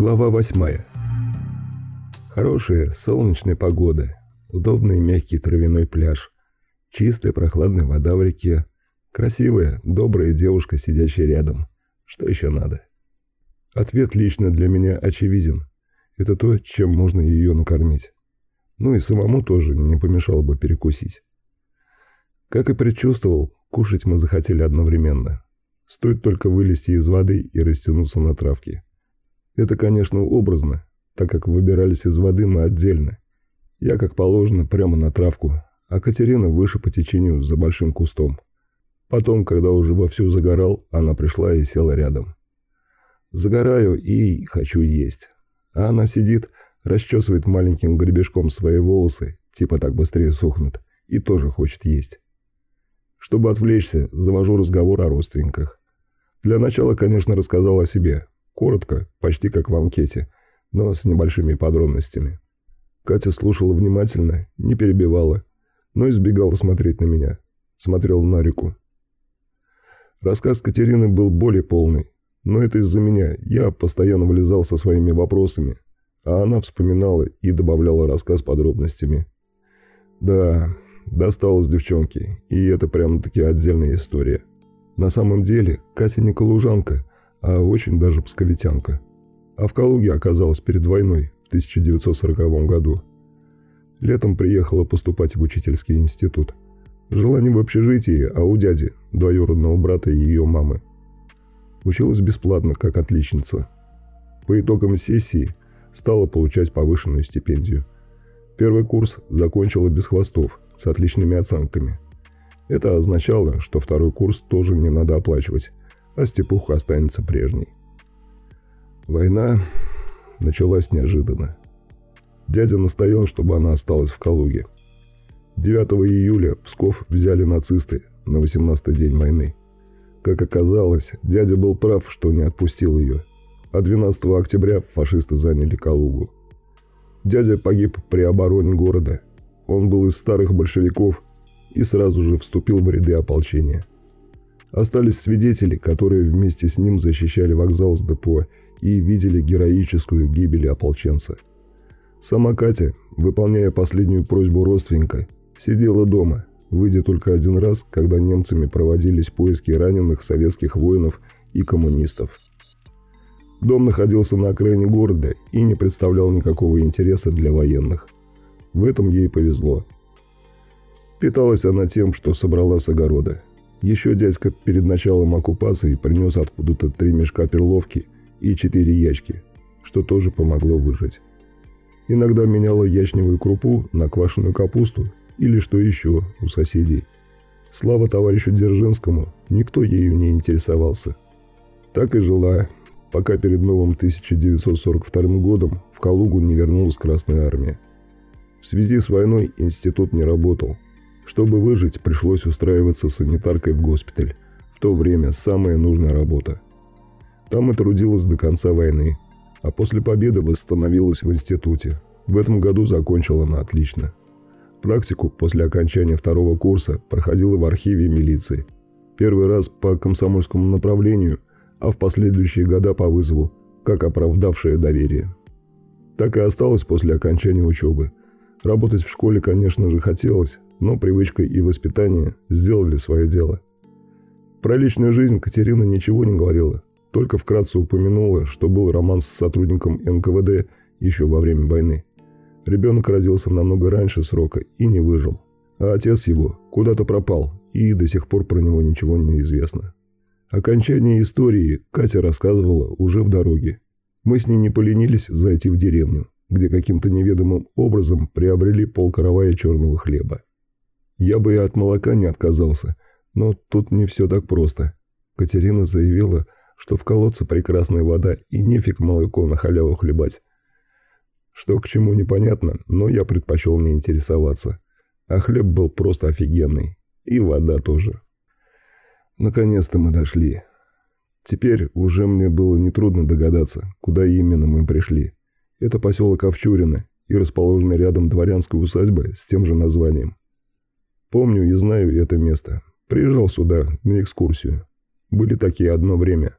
Глава восьмая. Хорошая солнечная погода, удобный мягкий травяной пляж, чистая прохладная вода в реке, красивая, добрая девушка, сидящая рядом. Что еще надо? Ответ лично для меня очевиден. Это то, чем можно ее накормить. Ну и самому тоже не помешало бы перекусить. Как и предчувствовал, кушать мы захотели одновременно. Стоит только вылезти из воды и растянуться на травке. Это, конечно, образно, так как выбирались из воды мы отдельно. Я, как положено, прямо на травку, а Катерина выше по течению за большим кустом. Потом, когда уже вовсю загорал, она пришла и села рядом. Загораю и хочу есть. А она сидит, расчесывает маленьким гребешком свои волосы, типа так быстрее сохнут, и тоже хочет есть. Чтобы отвлечься, завожу разговор о родственниках. Для начала, конечно, рассказал о себе, Коротко, почти как в анкете, но с небольшими подробностями. Катя слушала внимательно, не перебивала, но избегала смотреть на меня. Смотрел на реку. Рассказ Катерины был более полный, но это из-за меня. Я постоянно вылезал со своими вопросами, а она вспоминала и добавляла рассказ подробностями. Да, досталось девчонке, и это прямо-таки отдельная история. На самом деле, Катя не калужанка, а очень даже псковитянка. А в Калуге оказалась перед войной в 1940 году. Летом приехала поступать в учительский институт. Жила не в общежитии, а у дяди, двоюродного брата и ее мамы. Училась бесплатно, как отличница. По итогам сессии стала получать повышенную стипендию. Первый курс закончила без хвостов, с отличными оценками. Это означало, что второй курс тоже не надо оплачивать, а степуха останется прежней. Война началась неожиданно. Дядя настоял, чтобы она осталась в Калуге. 9 июля Псков взяли нацисты на 18-й день войны. Как оказалось, дядя был прав, что не отпустил ее. А 12 октября фашисты заняли Калугу. Дядя погиб при обороне города. Он был из старых большевиков и сразу же вступил в ряды ополчения. Остались свидетели, которые вместе с ним защищали вокзал с депо и видели героическую гибель ополченца. Сама Катя, выполняя последнюю просьбу родственника, сидела дома, выйдя только один раз, когда немцами проводились поиски раненых советских воинов и коммунистов. Дом находился на окраине города и не представлял никакого интереса для военных. В этом ей повезло. Питалась она тем, что собрала с огорода – еще дядька перед началом оккупации принес откуда-то три мешка перловки и четыре ячки, что тоже помогло выжить. Иногда меняла ячневую крупу на квашеную капусту или что еще у соседей. Слава товарищу Дзержинскому, никто ею не интересовался. Так и жила, пока перед новым 1942 годом в Калугу не вернулась Красная Армия. В связи с войной институт не работал – чтобы выжить, пришлось устраиваться санитаркой в госпиталь. В то время самая нужная работа. Там и трудилась до конца войны, а после победы восстановилась в институте. В этом году закончила она отлично. Практику после окончания второго курса проходила в архиве милиции. Первый раз по комсомольскому направлению, а в последующие года по вызову, как оправдавшее доверие. Так и осталось после окончания учебы. Работать в школе, конечно же, хотелось, но привычка и воспитание сделали свое дело. Про личную жизнь Катерина ничего не говорила, только вкратце упомянула, что был роман с сотрудником НКВД еще во время войны. Ребенок родился намного раньше срока и не выжил, а отец его куда-то пропал, и до сих пор про него ничего не известно. Окончание истории Катя рассказывала уже в дороге. Мы с ней не поленились зайти в деревню, где каким-то неведомым образом приобрели полкоровая черного хлеба. Я бы и от молока не отказался, но тут не все так просто. Катерина заявила, что в колодце прекрасная вода и нефиг молоко на халяву хлебать. Что к чему непонятно, но я предпочел не интересоваться. А хлеб был просто офигенный. И вода тоже. Наконец-то мы дошли. Теперь уже мне было нетрудно догадаться, куда именно мы пришли. Это поселок Овчурина и расположенная рядом дворянская усадьба с тем же названием. Помню и знаю это место. Приезжал сюда на экскурсию. Были такие одно время.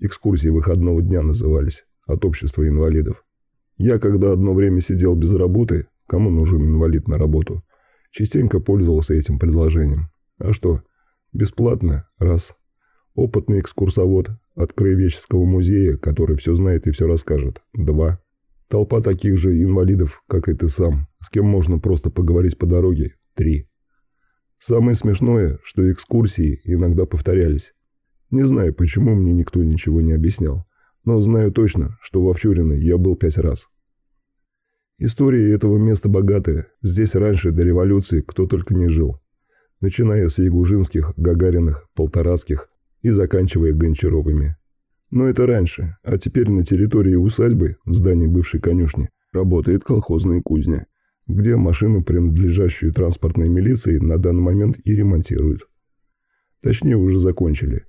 Экскурсии выходного дня назывались. от общества инвалидов. Я, когда одно время сидел без работы, кому нужен инвалид на работу, частенько пользовался этим предложением. А что, бесплатно, раз. Опытный экскурсовод от Краеведческого музея, который все знает и все расскажет, два. Толпа таких же инвалидов, как и ты сам, с кем можно просто поговорить по дороге, три. Самое смешное, что экскурсии иногда повторялись. Не знаю, почему мне никто ничего не объяснял, но знаю точно, что в Овчуриной я был пять раз. История этого места богатая. Здесь раньше, до революции, кто только не жил. Начиная с Ягужинских, Гагариных, Полторацких и заканчивая Гончаровыми. Но это раньше, а теперь на территории усадьбы, в здании бывшей конюшни, работает колхозная кузня, где машину, принадлежащую транспортной милиции, на данный момент и ремонтируют. Точнее, уже закончили.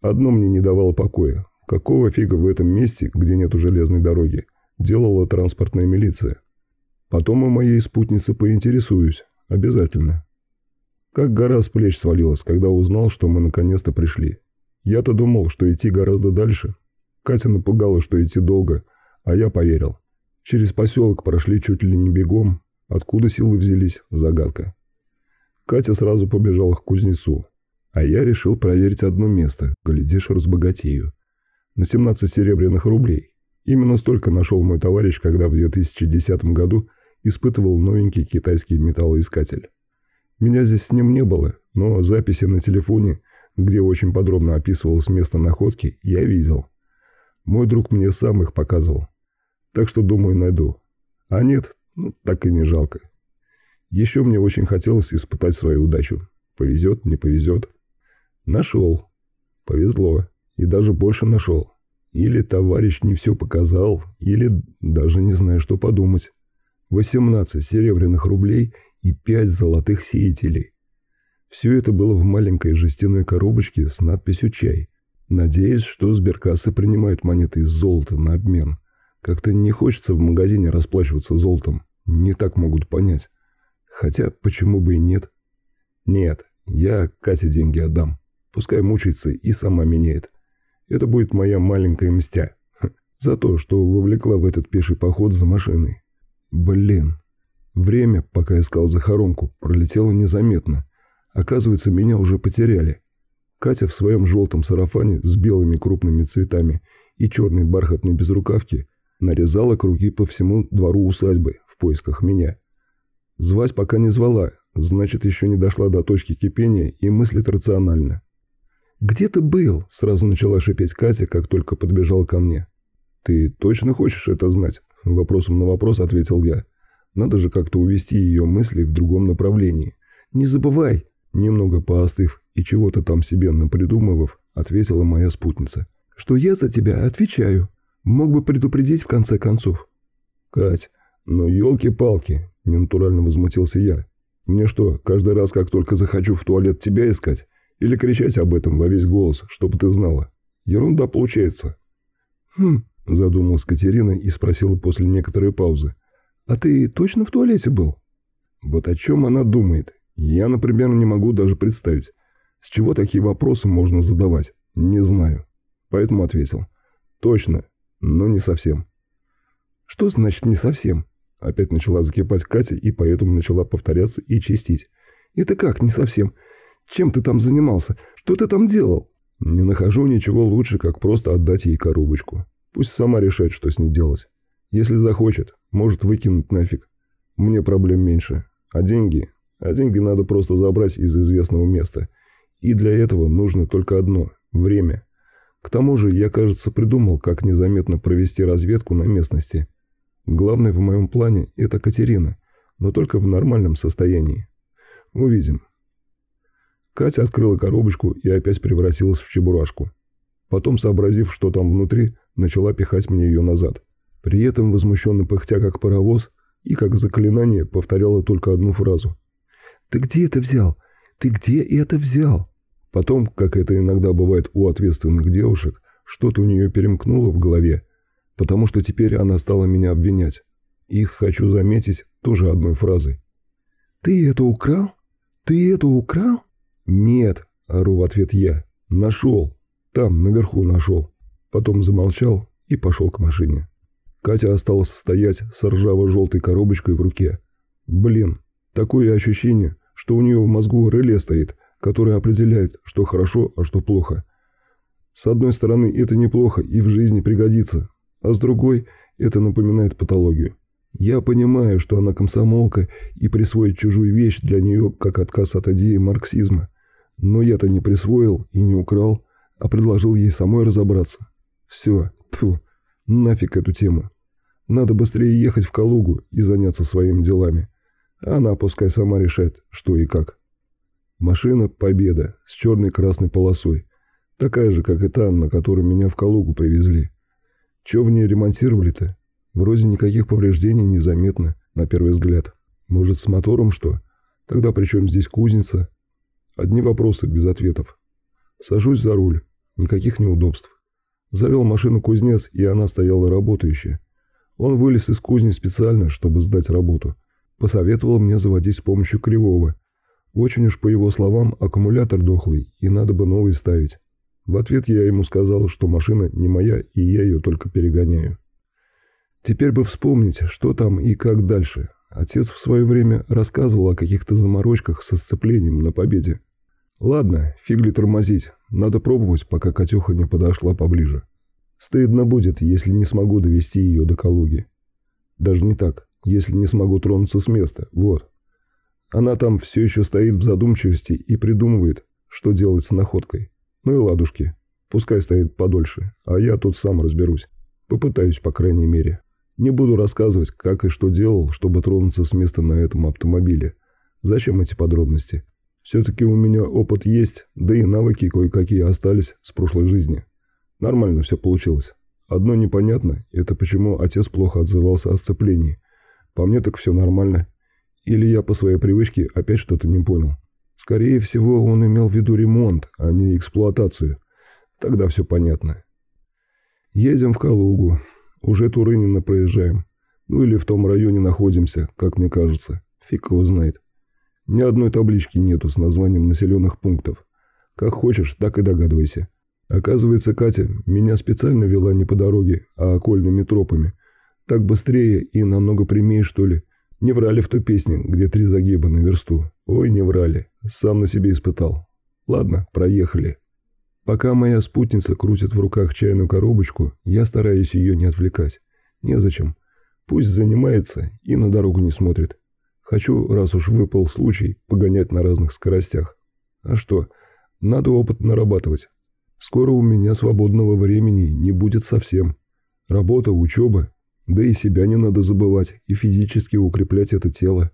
Одно мне не давало покоя. Какого фига в этом месте, где нету железной дороги, делала транспортная милиция? Потом у моей спутницы поинтересуюсь. Обязательно. Как гора с плеч свалилась, когда узнал, что мы наконец-то пришли. Я-то думал, что идти гораздо дальше. Катя напугала, что идти долго, а я поверил. Через поселок прошли чуть ли не бегом. Откуда силы взялись – загадка. Катя сразу побежала к кузнецу, а я решил проверить одно место, глядишь, разбогатею. На 17 серебряных рублей. Именно столько нашел мой товарищ, когда в 2010 году испытывал новенький китайский металлоискатель. Меня здесь с ним не было, но записи на телефоне, где очень подробно описывалось место находки, я видел. Мой друг мне сам их показывал. Так что, думаю, найду. А нет, ну, так и не жалко. Еще мне очень хотелось испытать свою удачу. Повезет, не повезет. Нашел. Повезло. И даже больше нашел. Или товарищ не все показал, или даже не знаю, что подумать. 18 серебряных рублей и пять золотых сеятелей. Все это было в маленькой жестяной коробочке с надписью «Чай». Надеюсь, что сберкассы принимают монеты из золота на обмен. Как-то не хочется в магазине расплачиваться золотом. Не так могут понять. Хотя, почему бы и нет? Нет, я Кате деньги отдам. Пускай мучается и сама меняет. Это будет моя маленькая мстя. За то, что вовлекла в этот пеший поход за машиной. Блин, Время, пока искал захоронку, пролетело незаметно. Оказывается, меня уже потеряли. Катя в своем желтом сарафане с белыми крупными цветами и черной бархатной безрукавке нарезала круги по всему двору усадьбы в поисках меня. Звать пока не звала, значит, еще не дошла до точки кипения и мыслит рационально. «Где ты был?» – сразу начала шипеть Катя, как только подбежала ко мне. «Ты точно хочешь это знать?» – вопросом на вопрос ответил я. Надо же как-то увести ее мысли в другом направлении. «Не забывай!» Немного поостыв и чего-то там себе напридумывав, ответила моя спутница. «Что я за тебя отвечаю. Мог бы предупредить в конце концов». «Кать, ну елки-палки!» – ненатурально возмутился я. «Мне что, каждый раз, как только захочу в туалет тебя искать? Или кричать об этом во весь голос, чтобы ты знала? Ерунда получается». «Хм», – задумалась Катерина и спросила после некоторой паузы. «А ты точно в туалете был?» Вот о чем она думает. Я, например, не могу даже представить. С чего такие вопросы можно задавать? Не знаю. Поэтому ответил. Точно, но не совсем. Что значит «не совсем»? Опять начала закипать Катя и поэтому начала повторяться и чистить. «Это как не совсем? Чем ты там занимался? Что ты там делал?» «Не нахожу ничего лучше, как просто отдать ей коробочку. Пусть сама решает, что с ней делать. Если захочет, может выкинуть нафиг. Мне проблем меньше. А деньги? А деньги надо просто забрать из известного места. И для этого нужно только одно – время. К тому же я, кажется, придумал, как незаметно провести разведку на местности. Главное в моем плане – это Катерина, но только в нормальном состоянии. Увидим. Катя открыла коробочку и опять превратилась в чебурашку. Потом, сообразив, что там внутри, начала пихать мне ее назад – при этом возмущенно пыхтя как паровоз и как заклинание повторяла только одну фразу. «Ты где это взял? Ты где это взял?» Потом, как это иногда бывает у ответственных девушек, что-то у нее перемкнуло в голове, потому что теперь она стала меня обвинять. Их, хочу заметить, тоже одной фразой. «Ты это украл? Ты это украл?» «Нет», — ору в ответ я. «Нашел. Там, наверху нашел». Потом замолчал и пошел к машине. Катя осталась стоять с ржаво-желтой коробочкой в руке. Блин, такое ощущение, что у нее в мозгу реле стоит, которое определяет, что хорошо, а что плохо. С одной стороны, это неплохо и в жизни пригодится, а с другой, это напоминает патологию. Я понимаю, что она комсомолка и присвоить чужую вещь для нее как отказ от идеи марксизма. Но я-то не присвоил и не украл, а предложил ей самой разобраться. Все, тьфу, нафиг эту тему. Надо быстрее ехать в Калугу и заняться своими делами. Она пускай сама решает, что и как. Машина «Победа» с черной красной полосой. Такая же, как и та, на которой меня в Калугу привезли. Че в ней ремонтировали-то? Вроде никаких повреждений не заметно, на первый взгляд. Может, с мотором что? Тогда при чем здесь кузница? Одни вопросы без ответов. Сажусь за руль. Никаких неудобств. Завел машину кузнец, и она стояла работающая. Он вылез из кузни специально, чтобы сдать работу. Посоветовал мне заводить с помощью кривого. Очень уж, по его словам, аккумулятор дохлый, и надо бы новый ставить. В ответ я ему сказал, что машина не моя, и я ее только перегоняю. Теперь бы вспомнить, что там и как дальше. Отец в свое время рассказывал о каких-то заморочках со сцеплением на победе. Ладно, фигли тормозить. Надо пробовать, пока Катюха не подошла поближе. Стыдно будет, если не смогу довести ее до Калуги. Даже не так, если не смогу тронуться с места. Вот. Она там все еще стоит в задумчивости и придумывает, что делать с находкой. Ну и ладушки. Пускай стоит подольше, а я тут сам разберусь. Попытаюсь, по крайней мере. Не буду рассказывать, как и что делал, чтобы тронуться с места на этом автомобиле. Зачем эти подробности? Все-таки у меня опыт есть, да и навыки кое-какие остались с прошлой жизни. Нормально все получилось. Одно непонятно, это почему отец плохо отзывался о сцеплении. По мне так все нормально. Или я по своей привычке опять что-то не понял. Скорее всего, он имел в виду ремонт, а не эксплуатацию. Тогда все понятно. Едем в Калугу. Уже Турынина проезжаем. Ну или в том районе находимся, как мне кажется. Фиг его знает. Ни одной таблички нету с названием населенных пунктов. Как хочешь, так и догадывайся. Оказывается, Катя меня специально вела не по дороге, а окольными тропами. Так быстрее и намного прямее, что ли. Не врали в той песне, где три загиба на версту. Ой, не врали. Сам на себе испытал. Ладно, проехали. Пока моя спутница крутит в руках чайную коробочку, я стараюсь ее не отвлекать. Незачем. Пусть занимается и на дорогу не смотрит. Хочу, раз уж выпал случай, погонять на разных скоростях. А что, надо опыт нарабатывать. Скоро у меня свободного времени не будет совсем. Работа, учеба, да и себя не надо забывать и физически укреплять это тело.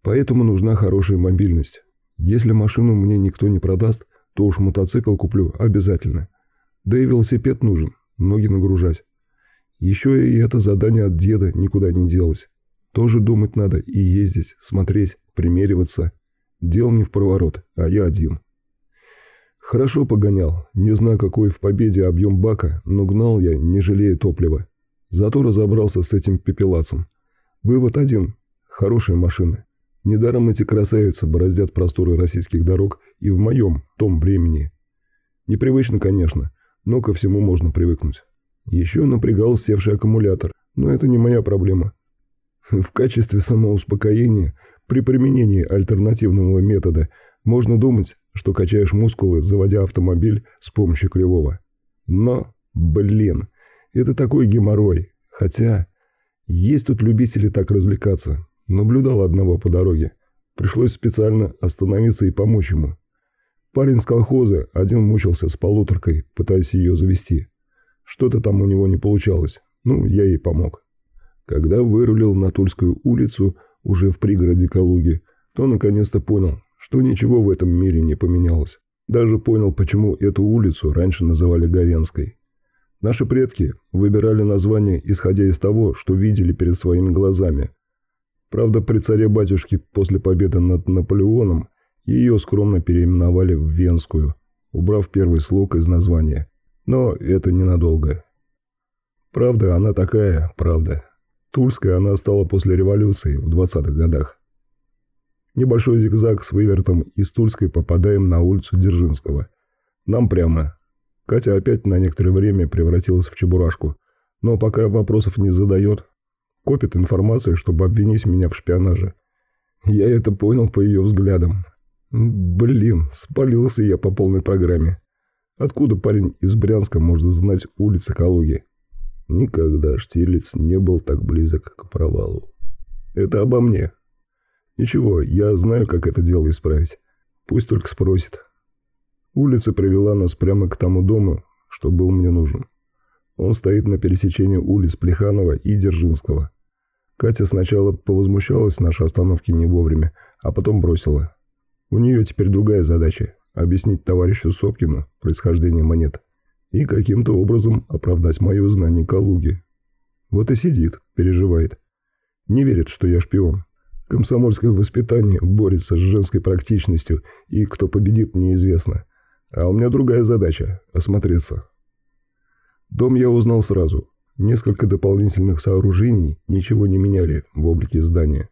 Поэтому нужна хорошая мобильность. Если машину мне никто не продаст, то уж мотоцикл куплю обязательно. Да и велосипед нужен, ноги нагружать. Еще и это задание от деда никуда не делось. Тоже думать надо и ездить, смотреть, примериваться. Дел не в проворот, а я один. Хорошо погонял, не знаю, какой в победе объем бака, но гнал я, не жалея топлива. Зато разобрался с этим пепелацем. Вывод один. Хорошая машина. Недаром эти красавицы бороздят просторы российских дорог и в моем, том времени. Непривычно, конечно, но ко всему можно привыкнуть. Еще напрягал севший аккумулятор, но это не моя проблема. В качестве самоуспокоения при применении альтернативного метода можно думать, что качаешь мускулы, заводя автомобиль с помощью кривого. Но, блин, это такой геморрой. Хотя, есть тут любители так развлекаться. Наблюдал одного по дороге. Пришлось специально остановиться и помочь ему. Парень с колхоза один мучился с полуторкой, пытаясь ее завести. Что-то там у него не получалось. Ну, я ей помог. Когда вырулил на Тульскую улицу, уже в пригороде Калуги, то наконец-то понял, что ничего в этом мире не поменялось. Даже понял, почему эту улицу раньше называли Говенской. Наши предки выбирали название, исходя из того, что видели перед своими глазами, Правда, при царе-батюшке после победы над Наполеоном ее скромно переименовали в Венскую, убрав первый слог из названия. Но это ненадолго. Правда, она такая, правда. Тульская она стала после революции в 20-х годах. Небольшой зигзаг с вывертом из Тульской попадаем на улицу Дзержинского. Нам прямо. Катя опять на некоторое время превратилась в чебурашку. Но пока вопросов не задает, копит информацию, чтобы обвинить меня в шпионаже. Я это понял по ее взглядам. Блин, спалился я по полной программе. Откуда парень из Брянска может знать улицы Калуги? Никогда Штирлиц не был так близок к провалу. Это обо мне. Ничего, я знаю, как это дело исправить. Пусть только спросит. Улица привела нас прямо к тому дому, что был мне нужен. Он стоит на пересечении улиц Плеханова и Дзержинского. Катя сначала повозмущалась нашей остановке не вовремя, а потом бросила. У нее теперь другая задача – объяснить товарищу Сопкину происхождение монет и каким-то образом оправдать мое знание Калуги. Вот и сидит, переживает. Не верит, что я шпион. Комсомольское воспитание борется с женской практичностью, и кто победит, неизвестно. А у меня другая задача – осмотреться. Дом я узнал сразу. Несколько дополнительных сооружений ничего не меняли в облике здания.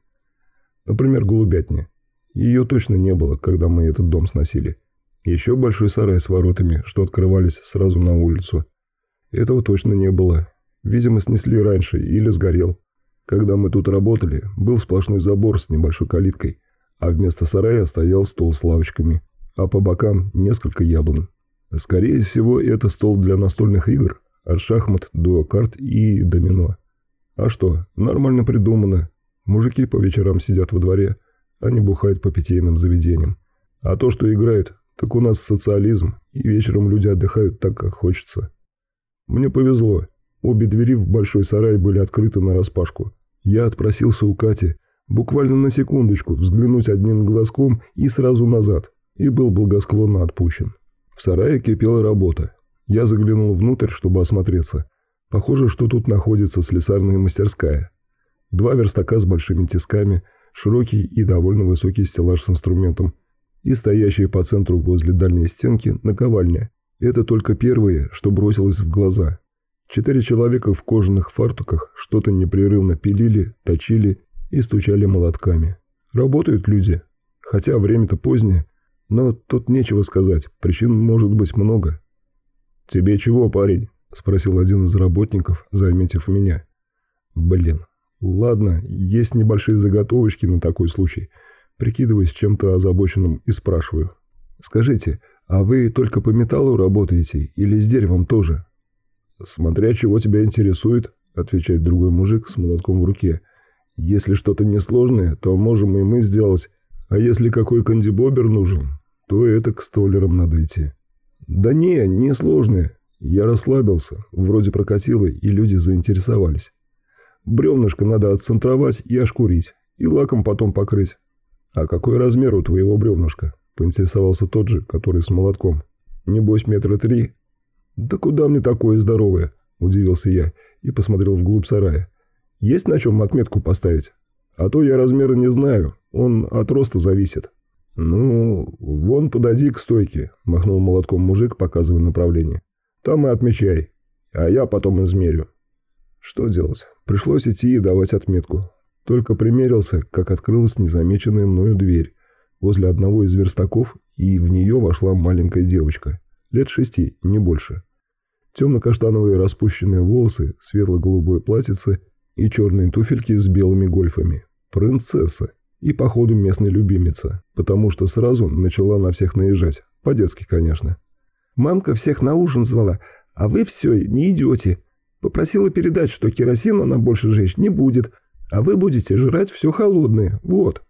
Например, голубятня. Ее точно не было, когда мы этот дом сносили. Еще большой сарай с воротами, что открывались сразу на улицу. Этого точно не было. Видимо, снесли раньше или сгорел. Когда мы тут работали, был сплошной забор с небольшой калиткой, а вместо сарая стоял стол с лавочками, а по бокам несколько яблон. Скорее всего, это стол для настольных игр, от шахмат до карт и домино. А что, нормально придумано. Мужики по вечерам сидят во дворе, они бухают по питейным заведениям. А то, что играют, так у нас социализм, и вечером люди отдыхают так, как хочется. Мне повезло. Обе двери в большой сарай были открыты нараспашку. Я отпросился у Кати буквально на секундочку взглянуть одним глазком и сразу назад, и был благосклонно отпущен. В сарае кипела работа. Я заглянул внутрь, чтобы осмотреться. Похоже, что тут находится слесарная мастерская. Два верстака с большими тисками, широкий и довольно высокий стеллаж с инструментом и стоящая по центру возле дальней стенки наковальня. Это только первое, что бросилось в глаза. Четыре человека в кожаных фартуках что-то непрерывно пилили, точили и стучали молотками. Работают люди, хотя время-то позднее, но тут нечего сказать, причин может быть много. «Тебе чего, парень?» – спросил один из работников, заметив меня. «Блин, ладно, есть небольшие заготовочки на такой случай. Прикидываюсь чем-то озабоченным и спрашиваю. Скажите, а вы только по металлу работаете или с деревом тоже?» «Смотря чего тебя интересует», — отвечает другой мужик с молотком в руке. «Если что-то несложное, то можем и мы сделать. А если какой кандибобер нужен, то это к столерам надо идти». «Да не, не сложное. Я расслабился, вроде прокатило, и люди заинтересовались. Бревнышко надо отцентровать и ошкурить, и лаком потом покрыть». «А какой размер у твоего бревнышка?» — поинтересовался тот же, который с молотком. «Небось, метра три?» «Да куда мне такое здоровое?» – удивился я и посмотрел вглубь сарая. «Есть на чем отметку поставить? А то я размера не знаю, он от роста зависит». «Ну, вон подойди к стойке», – махнул молотком мужик, показывая направление. «Там и отмечай, а я потом измерю». Что делать? Пришлось идти и давать отметку. Только примерился, как открылась незамеченная мною дверь возле одного из верстаков, и в нее вошла маленькая девочка – Лет шести, не больше. Темно-каштановые распущенные волосы, светло-голубое платьице и черные туфельки с белыми гольфами. Принцесса. И, походу, местная любимица, потому что сразу начала на всех наезжать. По-детски, конечно. «Мамка всех на ужин звала, а вы все не идете. Попросила передать, что керосин она больше жечь не будет, а вы будете жрать все холодное. Вот».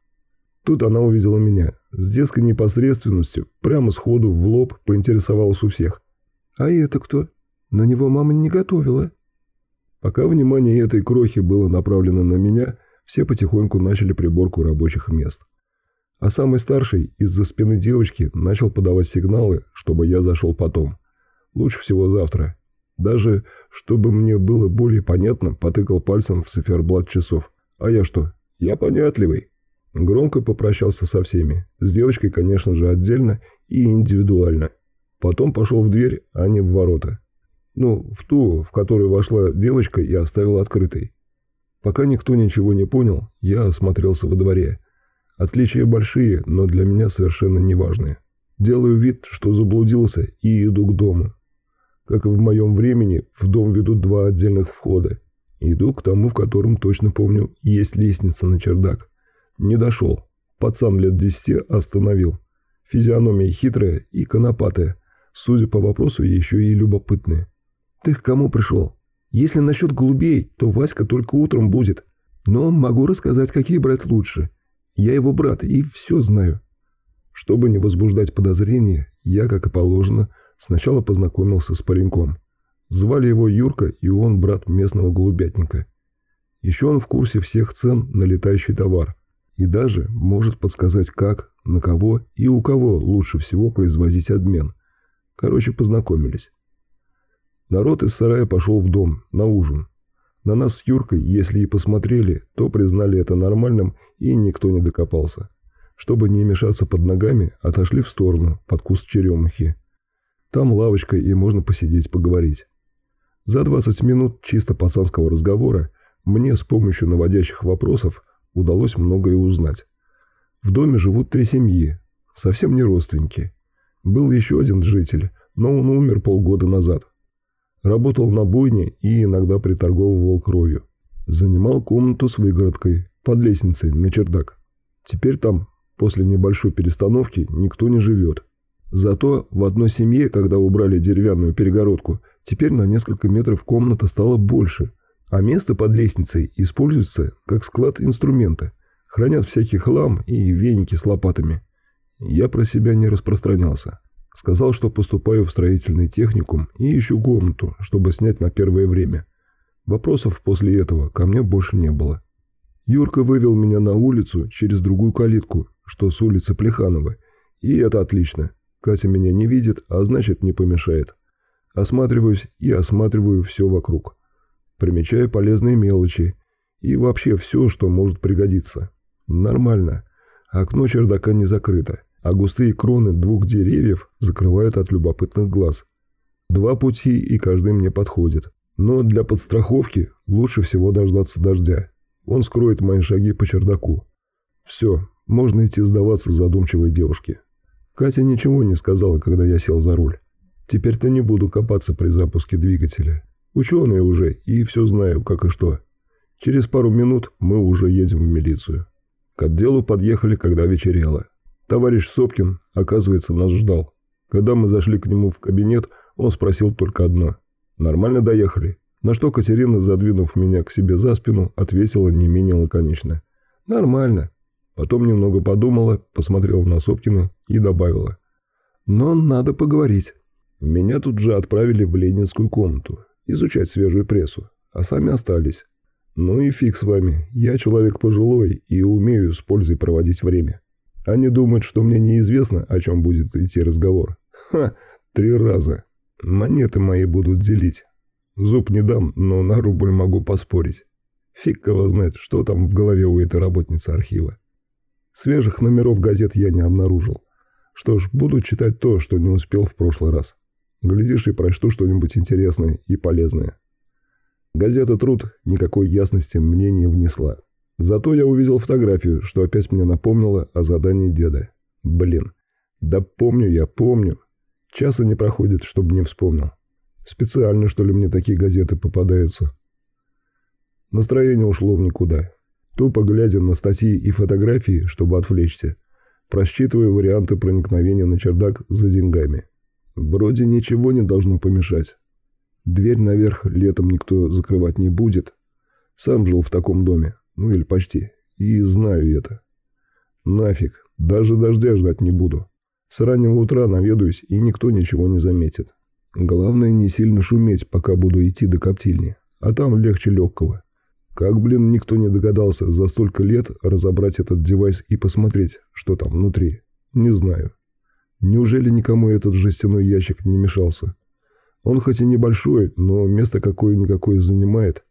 Тут она увидела меня. С детской непосредственностью, прямо сходу в лоб, поинтересовалась у всех. «А это кто? На него мама не готовила». Пока внимание этой крохи было направлено на меня, все потихоньку начали приборку рабочих мест. А самый старший из-за спины девочки начал подавать сигналы, чтобы я зашел потом. Лучше всего завтра. Даже, чтобы мне было более понятно, потыкал пальцем в циферблат часов. А я что? Я понятливый. Громко попрощался со всеми. С девочкой, конечно же, отдельно и индивидуально. Потом пошел в дверь, а не в ворота. Ну, в ту, в которую вошла девочка и оставил открытой. Пока никто ничего не понял, я осмотрелся во дворе. Отличия большие, но для меня совершенно неважные. Делаю вид, что заблудился и иду к дому. Как и в моем времени, в дом ведут два отдельных входа. Иду к тому, в котором, точно помню, есть лестница на чердак. Не дошел. Пацан лет десяти остановил. Физиономия хитрая и конопатая. Судя по вопросу, еще и любопытная. «Ты к кому пришел? Если насчет голубей, то Васька только утром будет. Но могу рассказать, какие брать лучше. Я его брат и все знаю». Чтобы не возбуждать подозрения, я, как и положено, сначала познакомился с пареньком. Звали его Юрка, и он брат местного голубятника. Еще он в курсе всех цен на летающий товар. И даже может подсказать, как, на кого и у кого лучше всего производить обмен. Короче, познакомились. Народ из сарая пошел в дом, на ужин. На нас с Юркой, если и посмотрели, то признали это нормальным, и никто не докопался. Чтобы не мешаться под ногами, отошли в сторону, под куст черемухи. Там лавочка, и можно посидеть, поговорить. За 20 минут чисто пацанского разговора мне с помощью наводящих вопросов удалось многое узнать. В доме живут три семьи, совсем не родственники. Был еще один житель, но он умер полгода назад. Работал на бойне и иногда приторговывал кровью. Занимал комнату с выгородкой, под лестницей, на чердак. Теперь там, после небольшой перестановки, никто не живет. Зато в одной семье, когда убрали деревянную перегородку, теперь на несколько метров комната стала больше, а место под лестницей используется как склад инструмента. Хранят всякий хлам и веники с лопатами. Я про себя не распространялся. Сказал, что поступаю в строительный техникум и ищу комнату, чтобы снять на первое время. Вопросов после этого ко мне больше не было. Юрка вывел меня на улицу через другую калитку, что с улицы Плеханова, и это отлично. Катя меня не видит, а значит не помешает. Осматриваюсь и осматриваю все вокруг. Примечаю полезные мелочи и вообще все, что может пригодиться. Нормально. Окно чердака не закрыто а густые кроны двух деревьев закрывают от любопытных глаз. Два пути, и каждый мне подходит. Но для подстраховки лучше всего дождаться дождя. Он скроет мои шаги по чердаку. Все, можно идти сдаваться задумчивой девушке. Катя ничего не сказала, когда я сел за руль. Теперь-то не буду копаться при запуске двигателя. Ученый уже, и все знаю, как и что. Через пару минут мы уже едем в милицию. К отделу подъехали, когда вечерело. Товарищ Сопкин, оказывается, нас ждал. Когда мы зашли к нему в кабинет, он спросил только одно. «Нормально доехали?» На что Катерина, задвинув меня к себе за спину, ответила не менее лаконично. «Нормально». Потом немного подумала, посмотрела на Сопкина и добавила. «Но надо поговорить». Меня тут же отправили в ленинскую комнату, изучать свежую прессу, а сами остались. Ну и фиг с вами, я человек пожилой и умею с пользой проводить время. Они думают, что мне неизвестно, о чем будет идти разговор. Ха, три раза. Монеты мои будут делить. Зуб не дам, но на рубль могу поспорить. Фиг его знает, что там в голове у этой работницы архива. Свежих номеров газет я не обнаружил. Что ж, буду читать то, что не успел в прошлый раз. Глядишь и прочту что-нибудь интересное и полезное. Газета «Труд» никакой ясности мне не внесла. Зато я увидел фотографию, что опять мне напомнило о задании деда. Блин. Да помню я, помню. Часа не проходит, чтобы не вспомнил. Специально, что ли, мне такие газеты попадаются. Настроение ушло в никуда. Тупо глядя на статьи и фотографии, чтобы отвлечься, просчитывая варианты проникновения на чердак за деньгами. Вроде ничего не должно помешать. Дверь наверх летом никто закрывать не будет. Сам жил в таком доме. Ну или почти. И знаю это. Нафиг. Даже дождя ждать не буду. С раннего утра наведаюсь, и никто ничего не заметит. Главное не сильно шуметь, пока буду идти до коптильни. А там легче легкого. Как, блин, никто не догадался за столько лет разобрать этот девайс и посмотреть, что там внутри. Не знаю. Неужели никому этот жестяной ящик не мешался? Он хоть и небольшой, но место какое-никакое занимает.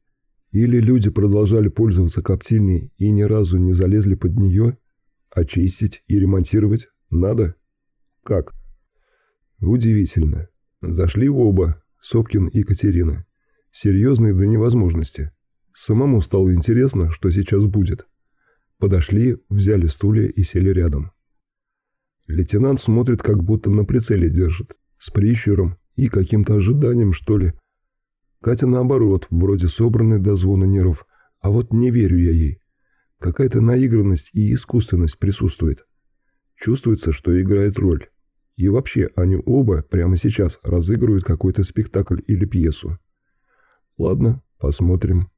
Или люди продолжали пользоваться коптильней и ни разу не залезли под нее? Очистить и ремонтировать надо? Как? Удивительно. Зашли оба, Сопкин и Катерина. Серьезные до невозможности. Самому стало интересно, что сейчас будет. Подошли, взяли стулья и сели рядом. Лейтенант смотрит, как будто на прицеле держит, с прищуром, и каким-то ожиданием, что ли. Катя, наоборот, вроде собранный до звона нервов, а вот не верю я ей. Какая-то наигранность и искусственность присутствует. Чувствуется, что играет роль. И вообще, они оба прямо сейчас разыгрывают какой-то спектакль или пьесу. Ладно, посмотрим.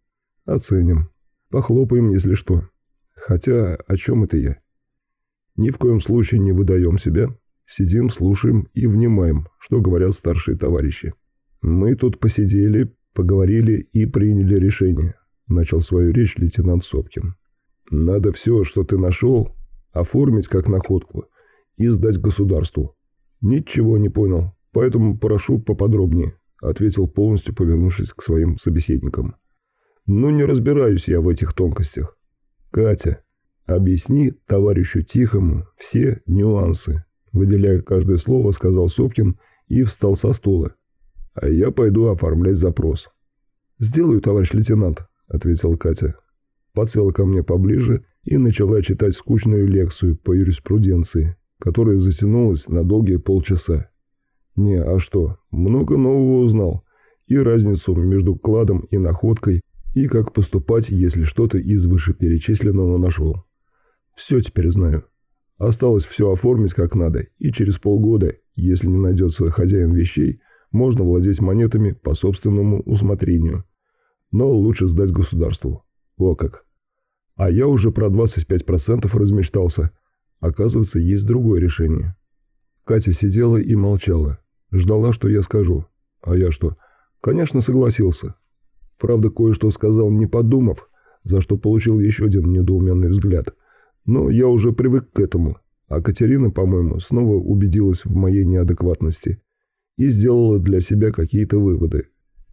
Оценим. Похлопаем, если что. Хотя, о чем это я? Ни в коем случае не выдаем себя. Сидим, слушаем и внимаем, что говорят старшие товарищи. Мы тут посидели, поговорили и приняли решение. Начал свою речь лейтенант Сопкин. Надо все, что ты нашел, оформить как находку и сдать государству. Ничего не понял, поэтому прошу поподробнее, ответил полностью, повернувшись к своим собеседникам. Ну, не разбираюсь я в этих тонкостях. Катя, объясни товарищу Тихому все нюансы, выделяя каждое слово, сказал Сопкин и встал со стула. А я пойду оформлять запрос. «Сделаю, товарищ лейтенант», — ответила Катя. Подсела ко мне поближе и начала читать скучную лекцию по юриспруденции, которая затянулась на долгие полчаса. Не, а что, много нового узнал. И разницу между кладом и находкой, и как поступать, если что-то из вышеперечисленного нашел. Все теперь знаю. Осталось все оформить как надо, и через полгода, если не найдется хозяин вещей, можно владеть монетами по собственному усмотрению. Но лучше сдать государству. О как. А я уже про 25% размечтался. Оказывается, есть другое решение. Катя сидела и молчала. Ждала, что я скажу. А я что? Конечно, согласился. Правда, кое-что сказал, не подумав, за что получил еще один недоуменный взгляд. Но я уже привык к этому. А Катерина, по-моему, снова убедилась в моей неадекватности и сделала для себя какие-то выводы.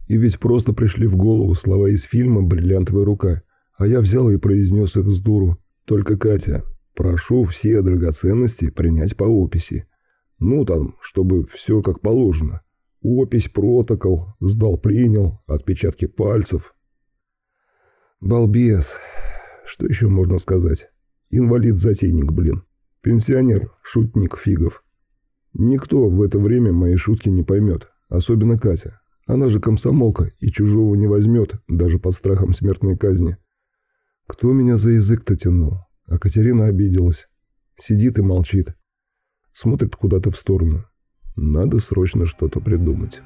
И ведь просто пришли в голову слова из фильма «Бриллиантовая рука», а я взял и произнес их с дуру. Только, Катя, прошу все драгоценности принять по описи. Ну там, чтобы все как положено. Опись, протокол, сдал-принял, отпечатки пальцев. Балбес. Что еще можно сказать? Инвалид-затейник, блин. Пенсионер, шутник фигов. Никто в это время мои шутки не поймет, особенно Катя. Она же комсомолка и чужого не возьмет, даже под страхом смертной казни. Кто меня за язык-то тянул? А Катерина обиделась. Сидит и молчит. Смотрит куда-то в сторону. Надо срочно что-то придумать.